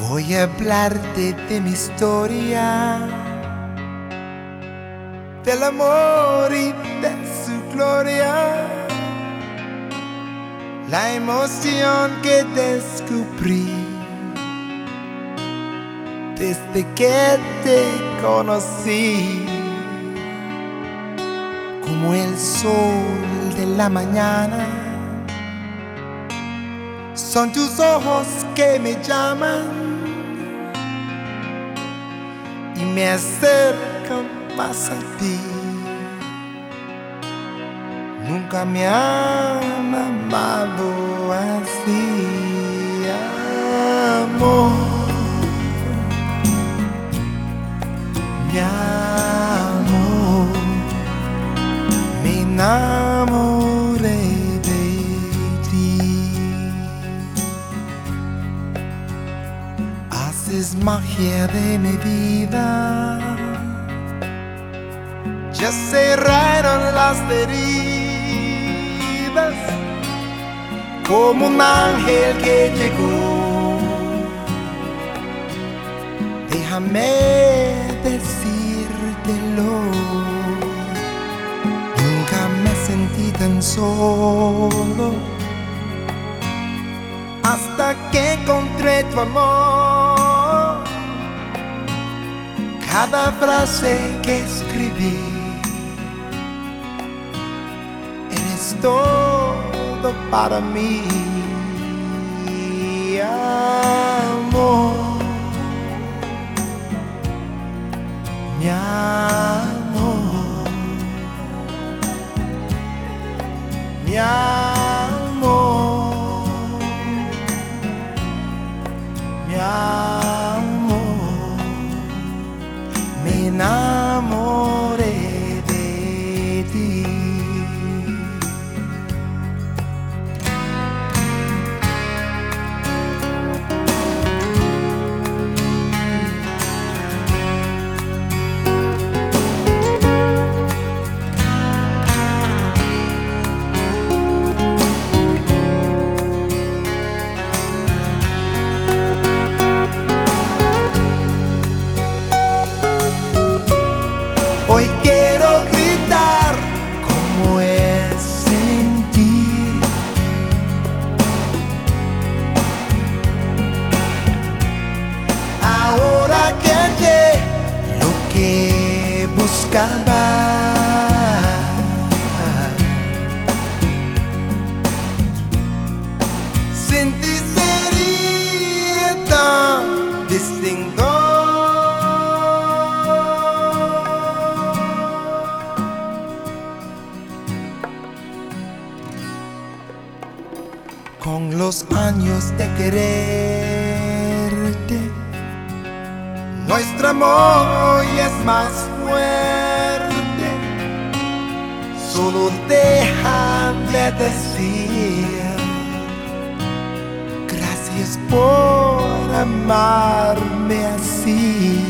Voy a hablarte de mi historia, del amor y de su gloria, la emoción que descubrí desde que te conocí, como el sol de la mañana. Son tus ojos que me llaman me acercan más a ti. Nunca me han amado así, amor. Mi amor, me enamoré de ti. Haces magia de mi vida. Cerraron las heridas como un ángel que llegó. Déjame decírtelo. Nunca me sentí tan solo hasta que encontré tu amor. Cada frase que escribí, stole the part of me. Sin ti tan distinto. Con los años de quererte, nuestro amor es más fuerte. Solo déjame decir gracias por amarme así.